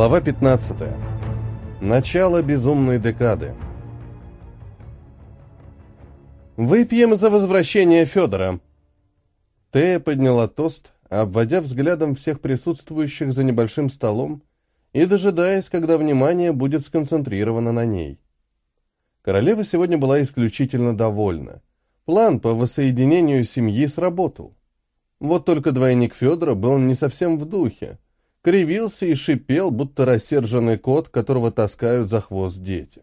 Глава 15. Начало безумной декады. «Выпьем за возвращение Федора!» Тея подняла тост, обводя взглядом всех присутствующих за небольшим столом и дожидаясь, когда внимание будет сконцентрировано на ней. Королева сегодня была исключительно довольна. План по воссоединению семьи сработал. Вот только двойник Федора был не совсем в духе, кривился и шипел, будто рассерженный кот, которого таскают за хвост дети.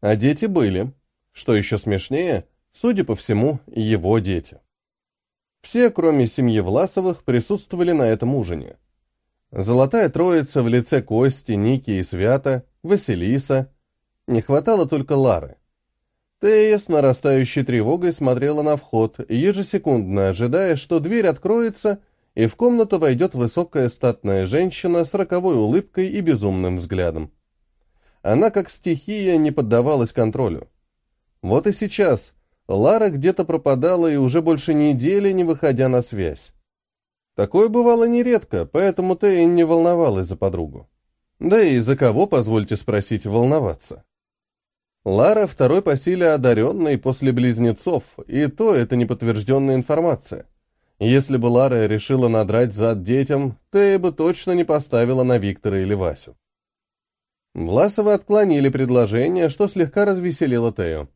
А дети были, что еще смешнее, судя по всему, его дети. Все, кроме семьи Власовых, присутствовали на этом ужине. Золотая троица в лице Кости, Ники и Свята, Василиса. Не хватало только Лары. Тея с нарастающей тревогой смотрела на вход, ежесекундно ожидая, что дверь откроется, и в комнату войдет высокая статная женщина с роковой улыбкой и безумным взглядом. Она, как стихия, не поддавалась контролю. Вот и сейчас Лара где-то пропадала и уже больше недели не выходя на связь. Такое бывало нередко, поэтому Тея не волновалась за подругу. Да и за кого, позвольте спросить, волноваться? Лара второй по силе одаренный после близнецов, и то это неподтвержденная информация. Если бы Лара решила надрать зад детям, Тея бы точно не поставила на Виктора или Васю. Власовы отклонили предложение, что слегка развеселило Тею.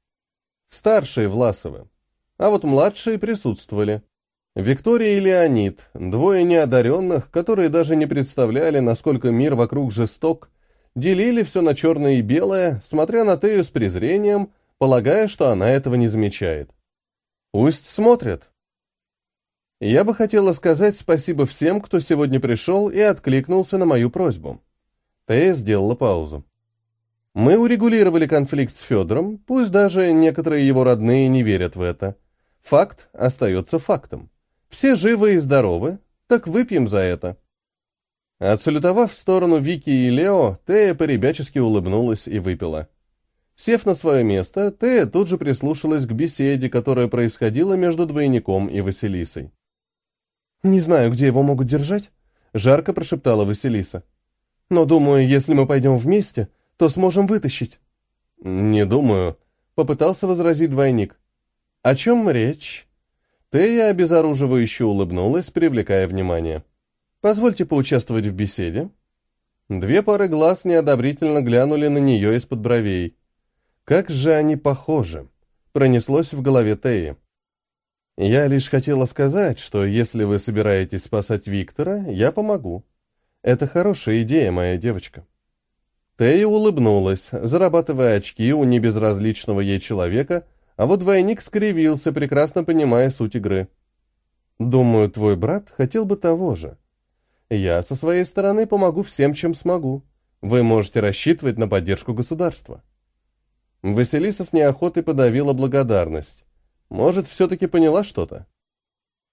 Старшие Власовы. А вот младшие присутствовали. Виктория и Леонид, двое неодаренных, которые даже не представляли, насколько мир вокруг жесток, делили все на черное и белое, смотря на Тею с презрением, полагая, что она этого не замечает. Пусть смотрят. Я бы хотела сказать спасибо всем, кто сегодня пришел и откликнулся на мою просьбу. Тея сделала паузу. Мы урегулировали конфликт с Федором, пусть даже некоторые его родные не верят в это. Факт остается фактом. Все живы и здоровы, так выпьем за это. Отсалютовав в сторону Вики и Лео, Тея поребячески улыбнулась и выпила. Сев на свое место, Тея тут же прислушалась к беседе, которая происходила между двойником и Василисой. «Не знаю, где его могут держать», — жарко прошептала Василиса. «Но думаю, если мы пойдем вместе, то сможем вытащить». «Не думаю», — попытался возразить двойник. «О чем речь?» Тея обезоруживающе улыбнулась, привлекая внимание. «Позвольте поучаствовать в беседе». Две пары глаз неодобрительно глянули на нее из-под бровей. «Как же они похожи!» — пронеслось в голове Теи. Я лишь хотела сказать, что если вы собираетесь спасать Виктора, я помогу. Это хорошая идея, моя девочка. Тея улыбнулась, зарабатывая очки у небезразличного ей человека, а вот двойник скривился, прекрасно понимая суть игры. Думаю, твой брат хотел бы того же. Я со своей стороны помогу всем, чем смогу. Вы можете рассчитывать на поддержку государства. Василиса с неохотой подавила благодарность. Может, все-таки поняла что-то?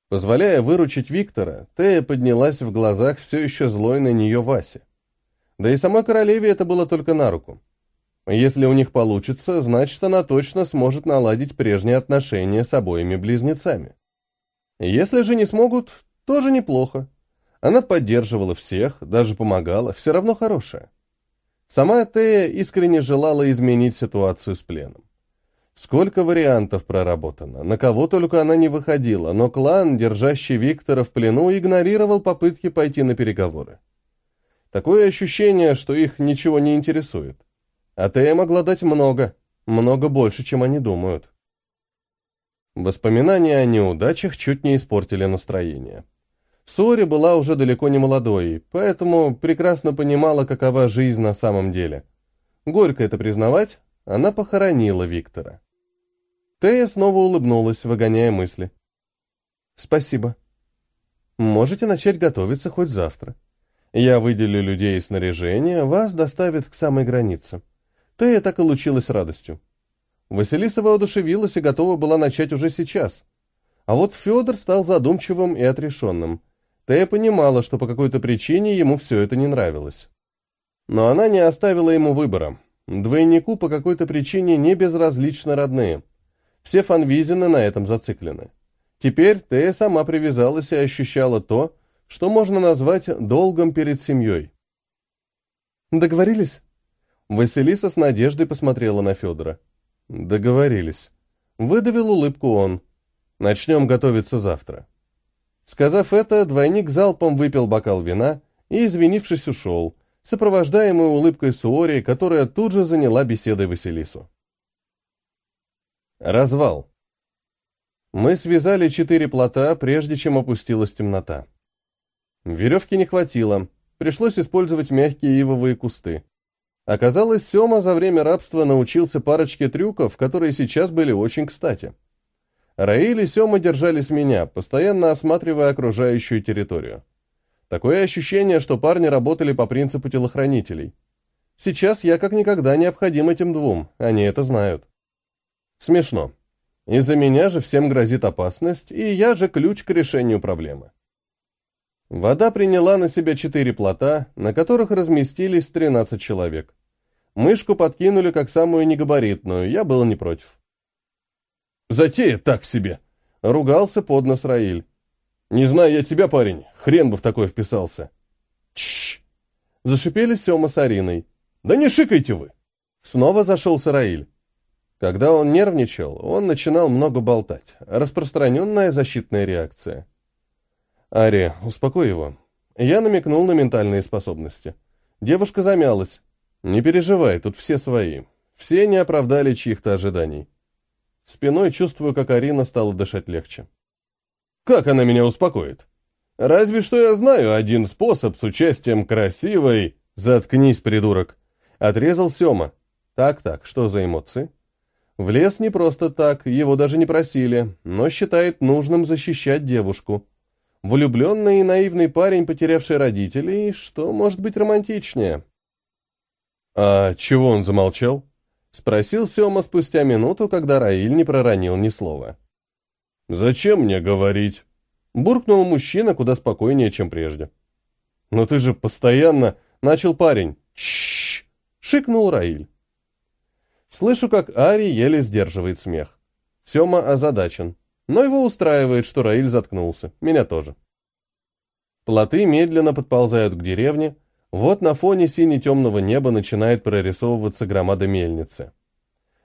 Позволяя выручить Виктора, Тея поднялась в глазах все еще злой на нее Васе. Да и самой королеве это было только на руку. Если у них получится, значит, она точно сможет наладить прежние отношения с обоими близнецами. Если же не смогут, тоже неплохо. Она поддерживала всех, даже помогала, все равно хорошая. Сама Тея искренне желала изменить ситуацию с пленом. Сколько вариантов проработано, на кого только она не выходила, но клан, держащий Виктора в плену, игнорировал попытки пойти на переговоры. Такое ощущение, что их ничего не интересует. А Тея могла дать много, много больше, чем они думают. Воспоминания о неудачах чуть не испортили настроение. Сори была уже далеко не молодой, поэтому прекрасно понимала, какова жизнь на самом деле. Горько это признавать, она похоронила Виктора. Тея снова улыбнулась, выгоняя мысли. «Спасибо. Можете начать готовиться хоть завтра. Я выделю людей и снаряжение, вас доставят к самой границе». Тея так и лучилась радостью. Василиса воодушевилась и готова была начать уже сейчас. А вот Федор стал задумчивым и отрешенным. Тея понимала, что по какой-то причине ему все это не нравилось. Но она не оставила ему выбора. Двойнику по какой-то причине не безразличны родные – все фанвизины на этом зациклены. Теперь ты сама привязалась и ощущала то, что можно назвать долгом перед семьей. Договорились?» Василиса с надеждой посмотрела на Федора. «Договорились». Выдавил улыбку он. «Начнем готовиться завтра». Сказав это, двойник залпом выпил бокал вина и, извинившись, ушел, сопровождаемый улыбкой Суори, которая тут же заняла беседой Василису. Развал. Мы связали четыре плота, прежде чем опустилась темнота. Веревки не хватило, пришлось использовать мягкие ивовые кусты. Оказалось, Сёма за время рабства научился парочке трюков, которые сейчас были очень кстати. Раиль и Сёма держались меня, постоянно осматривая окружающую территорию. Такое ощущение, что парни работали по принципу телохранителей. Сейчас я как никогда необходим этим двум, они это знают. Смешно. Из-за меня же всем грозит опасность, и я же ключ к решению проблемы. Вода приняла на себя четыре плота, на которых разместились 13 человек. Мышку подкинули как самую негабаритную, я был не против. «Затея так себе!» — ругался под нос Раиль. «Не знаю я тебя, парень, хрен бы в такое вписался». «Чш!» — зашипели Сема с Ариной. «Да не шикайте вы!» Снова зашел Сараиль. Когда он нервничал, он начинал много болтать. Распространенная защитная реакция. «Ари, успокой его». Я намекнул на ментальные способности. Девушка замялась. «Не переживай, тут все свои. Все не оправдали чьих-то ожиданий». Спиной чувствую, как Арина стала дышать легче. «Как она меня успокоит? Разве что я знаю один способ с участием красивой...» «Заткнись, придурок!» Отрезал Сема. «Так-так, что за эмоции?» В лес не просто так, его даже не просили, но считает нужным защищать девушку. Влюбленный и наивный парень, потерявший родителей, что может быть романтичнее? «А чего он замолчал?» — спросил Сема спустя минуту, когда Раиль не проронил ни слова. «Зачем мне говорить?» — буркнул мужчина куда спокойнее, чем прежде. «Но ты же постоянно...» — начал парень. «Чшш!» — шикнул Раиль. Слышу, как Ари еле сдерживает смех. Сема озадачен, но его устраивает, что Раиль заткнулся. Меня тоже. Плоты медленно подползают к деревне, вот на фоне сине-темного неба начинает прорисовываться громада мельницы.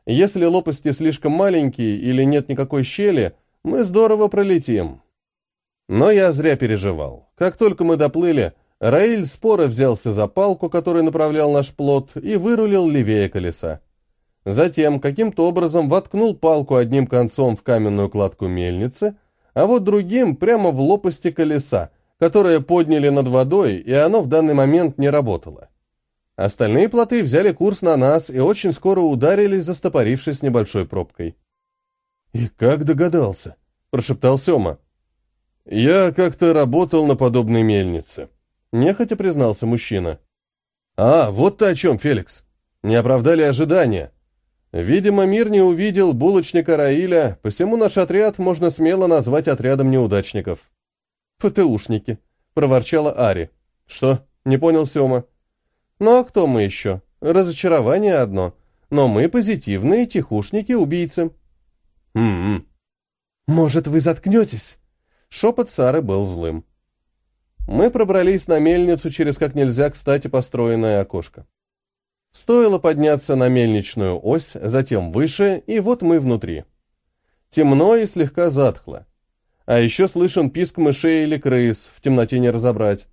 Если лопасти слишком маленькие или нет никакой щели, мы здорово пролетим. Но я зря переживал. Как только мы доплыли, Раиль споро взялся за палку, который направлял наш плот, и вырулил левее колеса. Затем каким-то образом воткнул палку одним концом в каменную кладку мельницы, а вот другим прямо в лопасти колеса, которое подняли над водой, и оно в данный момент не работало. Остальные плоты взяли курс на нас и очень скоро ударились, застопорившись небольшой пробкой. «И как догадался?» – прошептал Сема. «Я как-то работал на подобной мельнице», – нехотя признался мужчина. «А, вот ты о чем, Феликс. Не оправдали ожидания. Видимо, мир не увидел булочника Раиля, посему наш отряд можно смело назвать отрядом неудачников. «ПТУшники», — проворчала Ари. «Что?» — не понял Сёма. «Ну а кто мы еще? Разочарование одно. Но мы позитивные тихушники-убийцы». «М-м». «Может, вы заткнетесь?» Шепот Сары был злым. Мы пробрались на мельницу через как нельзя кстати построенное окошко. Стоило подняться на мельничную ось, затем выше, и вот мы внутри. Темно и слегка затхло. А еще слышен писк мышей или крыс, в темноте не разобрать.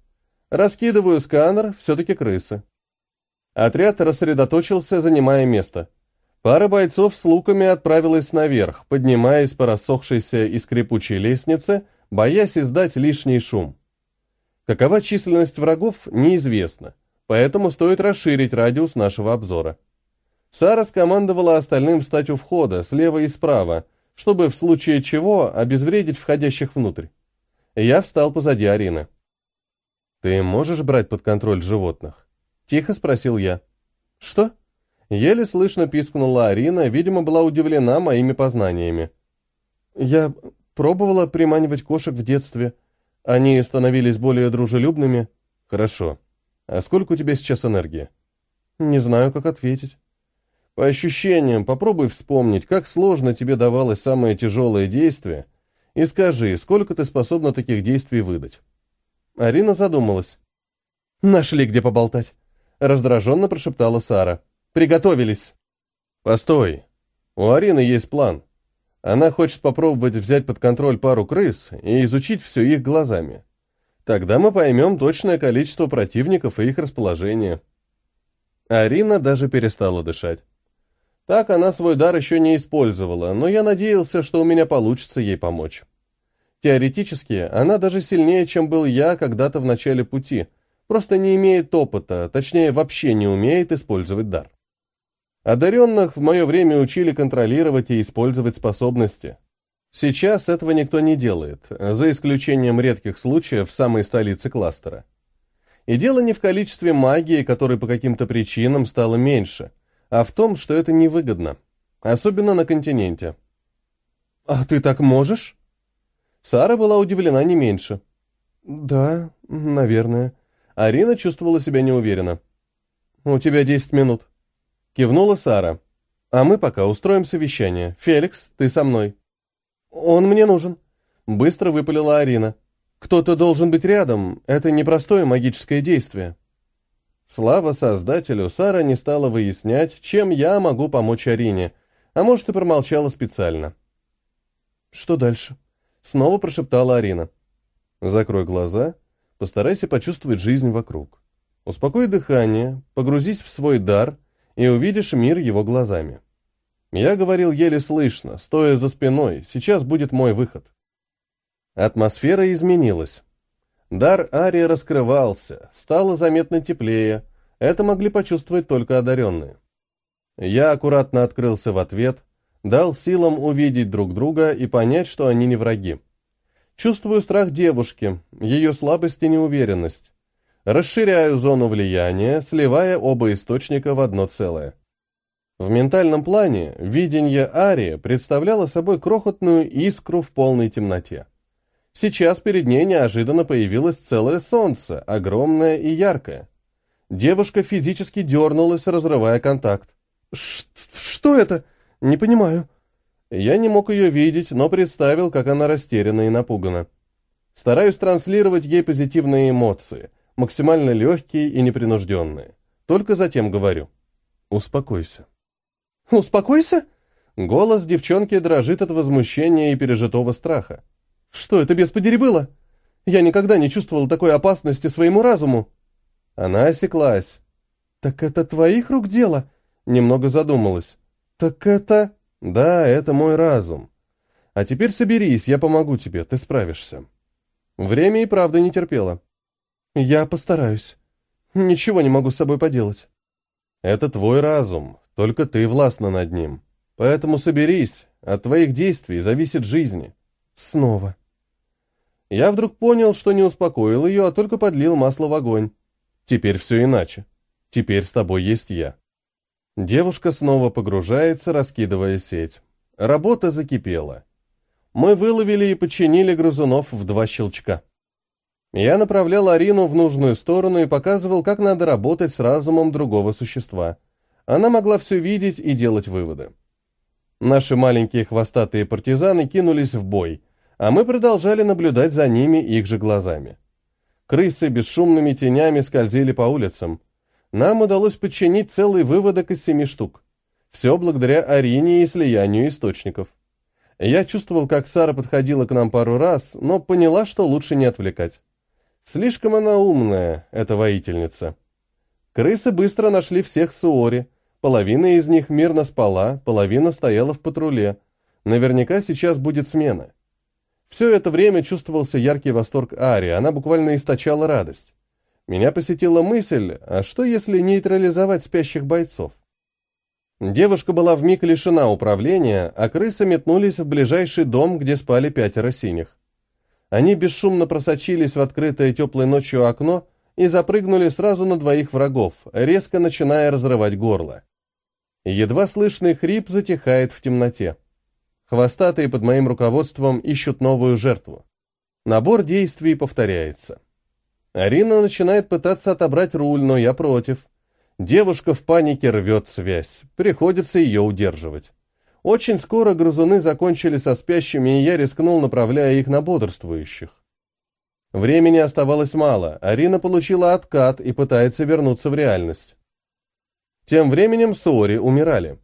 Раскидываю сканер, все-таки крысы. Отряд рассредоточился, занимая место. Пара бойцов с луками отправилась наверх, поднимаясь по рассохшейся и скрипучей лестнице, боясь издать лишний шум. Какова численность врагов, неизвестно поэтому стоит расширить радиус нашего обзора. Сара скомандовала остальным встать у входа, слева и справа, чтобы в случае чего обезвредить входящих внутрь. Я встал позади Арины. «Ты можешь брать под контроль животных?» — тихо спросил я. «Что?» Еле слышно пискнула Арина, видимо, была удивлена моими познаниями. «Я пробовала приманивать кошек в детстве. Они становились более дружелюбными». «Хорошо. «А сколько у тебя сейчас энергии?» «Не знаю, как ответить». «По ощущениям, попробуй вспомнить, как сложно тебе давалось самое тяжелое действие, и скажи, сколько ты способна таких действий выдать». Арина задумалась. «Нашли, где поболтать». — раздраженно прошептала Сара. «Приготовились!» «Постой. У Арины есть план. Она хочет попробовать взять под контроль пару крыс и изучить все их глазами. Тогда мы поймем точное количество противников и их расположение». Арина даже перестала дышать. Так она свой дар еще не использовала, но я надеялся, что у меня получится ей помочь. Теоретически, она даже сильнее, чем был я когда-то в начале пути, просто не имеет опыта, точнее, вообще не умеет использовать дар. Одаренных в мое время учили контролировать и использовать способности. Сейчас этого никто не делает, за исключением редких случаев в самой столице кластера. И дело не в количестве магии, которой по каким-то причинам стало меньше, а в том, что это невыгодно, особенно на континенте. «А ты так можешь?» Сара была удивлена не меньше. «Да, наверное». Арина чувствовала себя неуверенно. «У тебя десять минут». Кивнула Сара. «А мы пока устроим совещание. Феликс, ты со мной». «Он мне нужен», — быстро выпалила Арина. «Кто-то должен быть рядом. Это непростое магическое действие». Слава Создателю, Сара не стала выяснять, чем я могу помочь Арине, а может и промолчала специально. «Что дальше?» Снова прошептала Арина. Закрой глаза, постарайся почувствовать жизнь вокруг. Успокой дыхание, погрузись в свой дар и увидишь мир его глазами. Я говорил еле слышно, стоя за спиной, сейчас будет мой выход. Атмосфера изменилась. Дар Арии раскрывался, стало заметно теплее, это могли почувствовать только одаренные. Я аккуратно открылся в ответ, дал силам увидеть друг друга и понять, что они не враги. Чувствую страх девушки, ее слабость и неуверенность. Расширяю зону влияния, сливая оба источника в одно целое. В ментальном плане видение Арии представляло собой крохотную искру в полной темноте. Сейчас перед ней неожиданно появилось целое солнце, огромное и яркое. Девушка физически дернулась, разрывая контакт. «Что это?» «Не понимаю». Я не мог ее видеть, но представил, как она растеряна и напугана. Стараюсь транслировать ей позитивные эмоции, максимально легкие и непринужденные. Только затем говорю. «Успокойся». «Успокойся?» Голос девчонки дрожит от возмущения и пережитого страха. «Что это, без подери, было? Я никогда не чувствовал такой опасности своему разуму». Она осеклась. «Так это твоих рук дело?» Немного задумалась. «Так это...» «Да, это мой разум. А теперь соберись, я помогу тебе, ты справишься». Время и правда не терпело. «Я постараюсь. Ничего не могу с собой поделать». «Это твой разум, только ты властна над ним. Поэтому соберись, от твоих действий зависит жизни». Снова. Я вдруг понял, что не успокоил ее, а только подлил масло в огонь. Теперь все иначе. Теперь с тобой есть я. Девушка снова погружается, раскидывая сеть. Работа закипела. Мы выловили и починили грызунов в два щелчка. Я направлял Арину в нужную сторону и показывал, как надо работать с разумом другого существа. Она могла все видеть и делать выводы. Наши маленькие хвостатые партизаны кинулись в бой, а мы продолжали наблюдать за ними их же глазами. Крысы бесшумными тенями скользили по улицам нам удалось подчинить целый выводок из семи штук. Все благодаря Арине и слиянию источников. Я чувствовал, как Сара подходила к нам пару раз, но поняла, что лучше не отвлекать. Слишком она умная, эта воительница. Крысы быстро нашли всех Суори. Половина из них мирно спала, половина стояла в патруле. Наверняка сейчас будет смена. Все это время чувствовался яркий восторг Ари, она буквально источала радость. Меня посетила мысль, а что если нейтрализовать спящих бойцов? Девушка была вмиг лишена управления, а крысы метнулись в ближайший дом, где спали пятеро синих. Они бесшумно просочились в открытое теплой ночью окно и запрыгнули сразу на двоих врагов, резко начиная разрывать горло. Едва слышный хрип затихает в темноте. Хвостатые под моим руководством ищут новую жертву. Набор действий повторяется. Арина начинает пытаться отобрать руль, но я против. Девушка в панике рвет связь. Приходится ее удерживать. Очень скоро грызуны закончили со спящими, и я рискнул, направляя их на бодрствующих. Времени оставалось мало, Арина получила откат и пытается вернуться в реальность. Тем временем Сори умирали.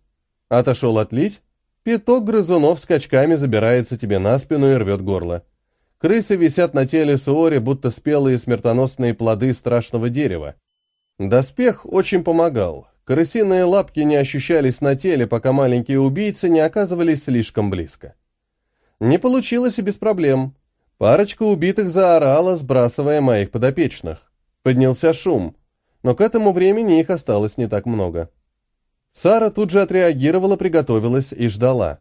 Отошел отлить, пяток грызунов скачками забирается тебе на спину и рвет горло. Крысы висят на теле Суори, будто спелые смертоносные плоды страшного дерева. Доспех очень помогал. Крысиные лапки не ощущались на теле, пока маленькие убийцы не оказывались слишком близко. Не получилось и без проблем. Парочка убитых заорала, сбрасывая моих подопечных. Поднялся шум, но к этому времени их осталось не так много. Сара тут же отреагировала, приготовилась и ждала.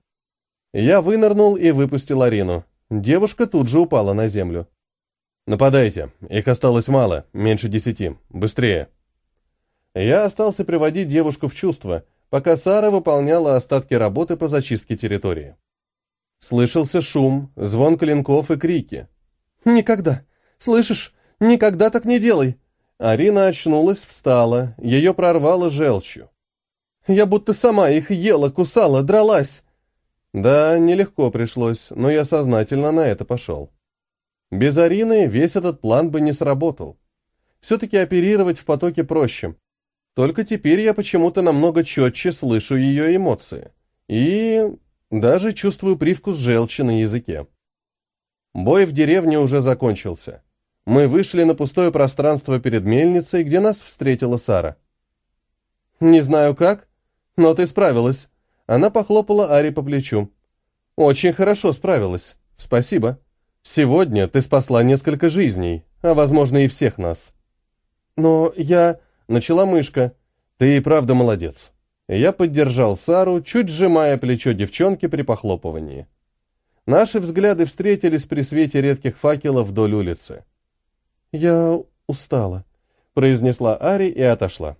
Я вынырнул и выпустил Арину. Девушка тут же упала на землю. «Нападайте. Их осталось мало, меньше десяти. Быстрее!» Я остался приводить девушку в чувство, пока Сара выполняла остатки работы по зачистке территории. Слышался шум, звон клинков и крики. «Никогда! Слышишь? Никогда так не делай!» Арина очнулась, встала, ее прорвало желчью. «Я будто сама их ела, кусала, дралась!» Да, нелегко пришлось, но я сознательно на это пошел. Без Арины весь этот план бы не сработал. Все-таки оперировать в потоке проще. Только теперь я почему-то намного четче слышу ее эмоции. И даже чувствую привкус желчи на языке. Бой в деревне уже закончился. Мы вышли на пустое пространство перед мельницей, где нас встретила Сара. «Не знаю как, но ты справилась», она похлопала Ари по плечу. «Очень хорошо справилась. Спасибо. Сегодня ты спасла несколько жизней, а, возможно, и всех нас». «Но я...» — начала мышка. «Ты и правда молодец». Я поддержал Сару, чуть сжимая плечо девчонки при похлопывании. Наши взгляды встретились при свете редких факелов вдоль улицы. «Я устала», — произнесла Ари и отошла.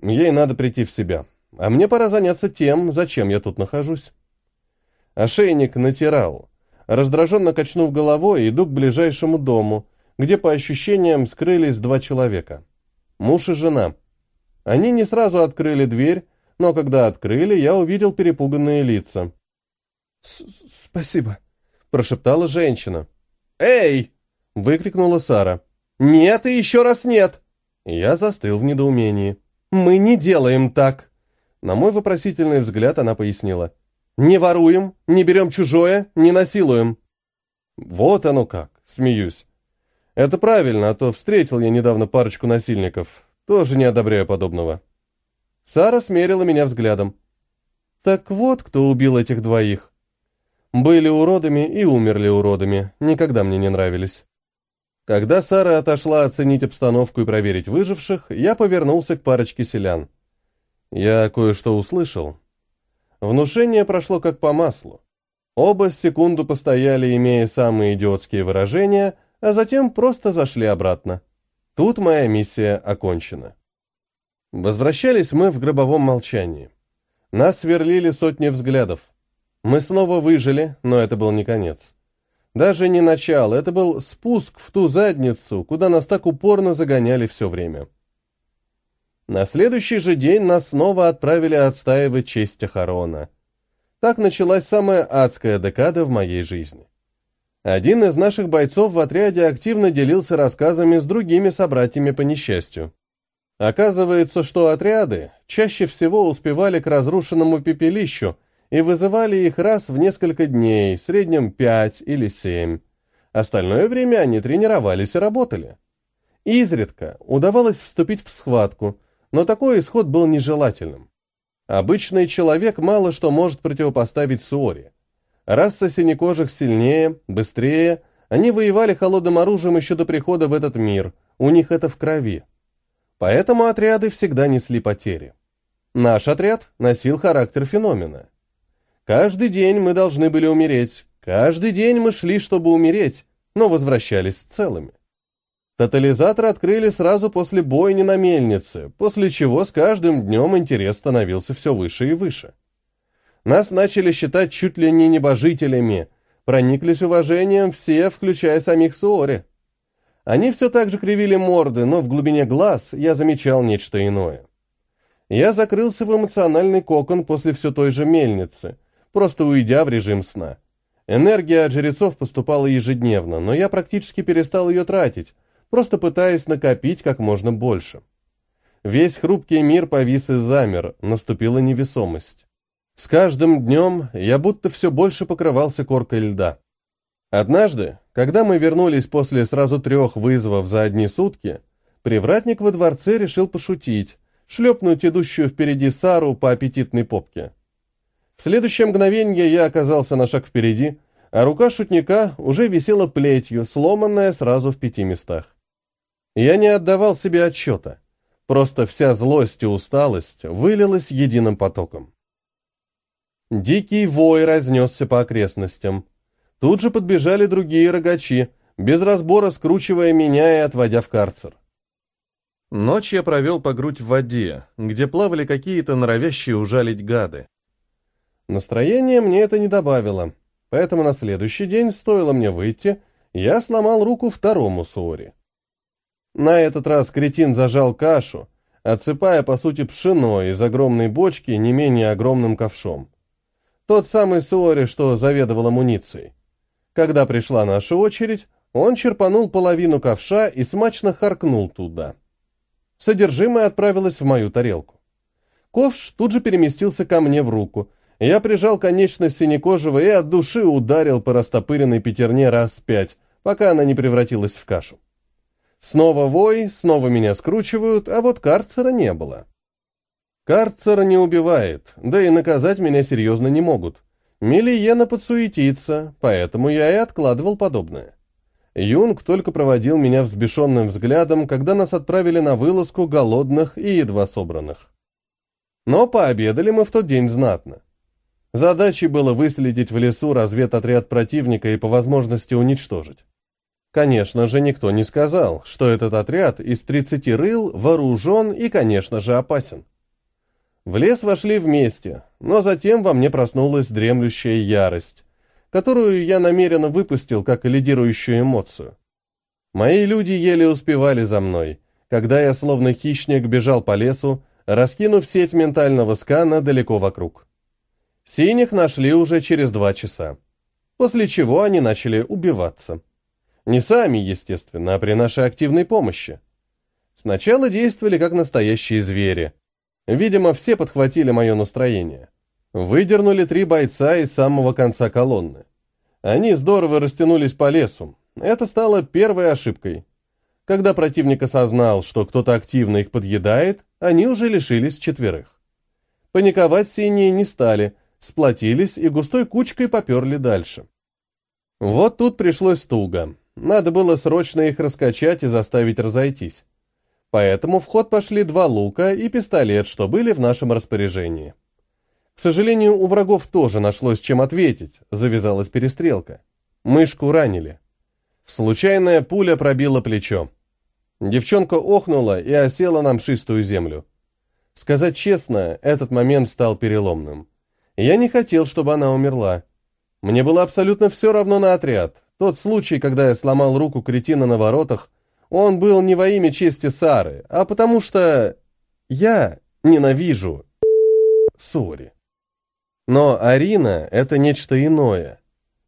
«Ей надо прийти в себя», а мне пора заняться тем, зачем я тут нахожусь. Ошейник натирал. Раздраженно качнув головой, иду к ближайшему дому, где, по ощущениям, скрылись два человека. Муж и жена. Они не сразу открыли дверь, но когда открыли, я увидел перепуганные лица. «Спасибо», — прошептала женщина. «Эй!» — выкрикнула Сара. «Нет и еще раз нет!» Я застыл в недоумении. «Мы не делаем так!» На мой вопросительный взгляд она пояснила. «Не воруем, не берем чужое, не насилуем». «Вот оно как», — смеюсь. «Это правильно, а то встретил я недавно парочку насильников. Тоже не одобряю подобного». Сара смерила меня взглядом. «Так вот, кто убил этих двоих. Были уродами и умерли уродами, никогда мне не нравились». Когда Сара отошла оценить обстановку и проверить выживших, я повернулся к парочке селян. Я кое-что услышал. Внушение прошло как по маслу. Оба секунду постояли, имея самые идиотские выражения, а затем просто зашли обратно. Тут моя миссия окончена. Возвращались мы в гробовом молчании. Нас сверлили сотни взглядов. Мы снова выжили, но это был не конец. Даже не начало, это был спуск в ту задницу, куда нас так упорно загоняли все время. На следующий же день нас снова отправили отстаивать честь Ахарона. Так началась самая адская декада в моей жизни. Один из наших бойцов в отряде активно делился рассказами с другими собратьями по несчастью. Оказывается, что отряды чаще всего успевали к разрушенному пепелищу и вызывали их раз в несколько дней, в среднем пять или семь. Остальное время они тренировались и работали. Изредка удавалось вступить в схватку – но такой исход был нежелательным. Обычный человек мало что может противопоставить Суоре. Раса синекожих сильнее, быстрее, они воевали холодным оружием еще до прихода в этот мир, у них это в крови. Поэтому отряды всегда несли потери. Наш отряд носил характер феномена. Каждый день мы должны были умереть, каждый день мы шли, чтобы умереть, но возвращались целыми. Тотализатор открыли сразу после бойни на мельнице, после чего с каждым днем интерес становился все выше и выше. Нас начали считать чуть ли не небожителями, прониклись уважением все, включая самих Суори. Они все так же кривили морды, но в глубине глаз я замечал нечто иное. Я закрылся в эмоциональный кокон после все той же мельницы, просто уйдя в режим сна. Энергия от жрецов поступала ежедневно, но я практически перестал ее тратить, просто пытаясь накопить как можно больше. Весь хрупкий мир повис и замер, наступила невесомость. С каждым днем я будто все больше покрывался коркой льда. Однажды, когда мы вернулись после сразу трех вызовов за одни сутки, привратник во дворце решил пошутить, шлепнуть идущую впереди Сару по аппетитной попке. В следующее мгновение я оказался на шаг впереди, а рука шутника уже висела плетью, сломанная сразу в пяти местах. Я не отдавал себе отчета. Просто вся злость и усталость вылилась единым потоком. Дикий вой разнесся по окрестностям. Тут же подбежали другие рогачи, без разбора скручивая меня и отводя в карцер. Ночь я провел по грудь в воде, где плавали какие-то норовящие ужалить гады. Настроение мне это не добавило, поэтому на следующий день, стоило мне выйти, я сломал руку второму Суори. На этот раз кретин зажал кашу, отсыпая, по сути, пшено из огромной бочки не менее огромным ковшом. Тот самый Суори, что заведовал амуницией. Когда пришла наша очередь, он черпанул половину ковша и смачно харкнул туда. Содержимое отправилось в мою тарелку. Ковш тут же переместился ко мне в руку. Я прижал конечность синекожего и от души ударил по растопыренной пятерне раз пять, пока она не превратилась в кашу. Снова вой, снова меня скручивают, а вот карцера не было. Карцер не убивает, да и наказать меня серьезно не могут. Милиена подсуетится, поэтому я и откладывал подобное. Юнг только проводил меня взбешенным взглядом, когда нас отправили на вылазку голодных и едва собранных. Но пообедали мы в тот день знатно. Задачей было выследить в лесу разведотряд противника и по возможности уничтожить. Конечно же, никто не сказал, что этот отряд из 30 рыл вооружен и, конечно же, опасен. В лес вошли вместе, но затем во мне проснулась дремлющая ярость, которую я намеренно выпустил как лидирующую эмоцию. Мои люди еле успевали за мной, когда я словно хищник бежал по лесу, раскинув сеть ментального скана далеко вокруг. Синих нашли уже через два часа, после чего они начали убиваться. Не сами, естественно, а при нашей активной помощи. Сначала действовали как настоящие звери. Видимо, все подхватили мое настроение. Выдернули три бойца из самого конца колонны. Они здорово растянулись по лесу. Это стало первой ошибкой. Когда противник осознал, что кто-то активно их подъедает, они уже лишились четверых. Паниковать синие не стали, сплотились и густой кучкой поперли дальше. Вот тут пришлось туго. Надо было срочно их раскачать и заставить разойтись. Поэтому в ход пошли два лука и пистолет, что были в нашем распоряжении. К сожалению, у врагов тоже нашлось чем ответить, завязалась перестрелка. Мышку ранили. Случайная пуля пробила плечо. Девчонка охнула и осела на мшистую землю. Сказать честно, этот момент стал переломным. Я не хотел, чтобы она умерла. Мне было абсолютно все равно на отряд, тот случай, когда я сломал руку кретина на воротах, он был не во имя чести Сары, а потому что я ненавижу Сори. Но Арина — это нечто иное.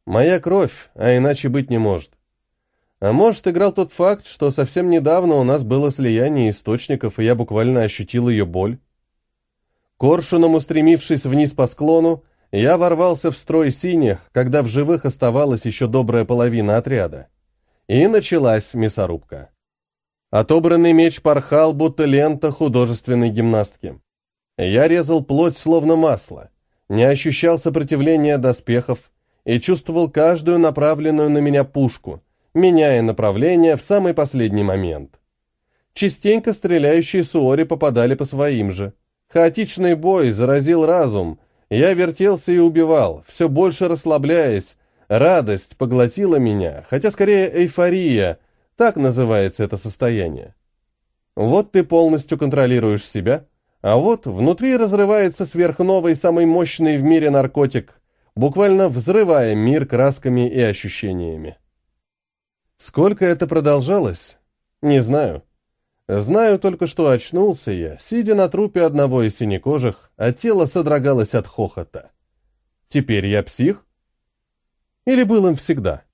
Моя кровь, а иначе быть не может. А может, играл тот факт, что совсем недавно у нас было слияние источников, и я буквально ощутил ее боль? Коршуном устремившись вниз по склону, я ворвался в строй синих, когда в живых оставалась еще добрая половина отряда. И началась мясорубка. Отобранный меч порхал, будто лента художественной гимнастки. Я резал плоть словно масло, не ощущал сопротивления доспехов и чувствовал каждую направленную на меня пушку, меняя направление в самый последний момент. Частенько стреляющие суори попадали по своим же. Хаотичный бой заразил разум — я вертелся и убивал, все больше расслабляясь. Радость поглотила меня, хотя скорее эйфория, так называется это состояние. Вот ты полностью контролируешь себя, а вот внутри разрывается сверхновый, самый мощный в мире наркотик, буквально взрывая мир красками и ощущениями. Сколько это продолжалось? Не знаю. Знаю только, что очнулся я, сидя на трупе одного из синекожих, а тело содрогалось от хохота. Теперь я псих? Или был им всегда?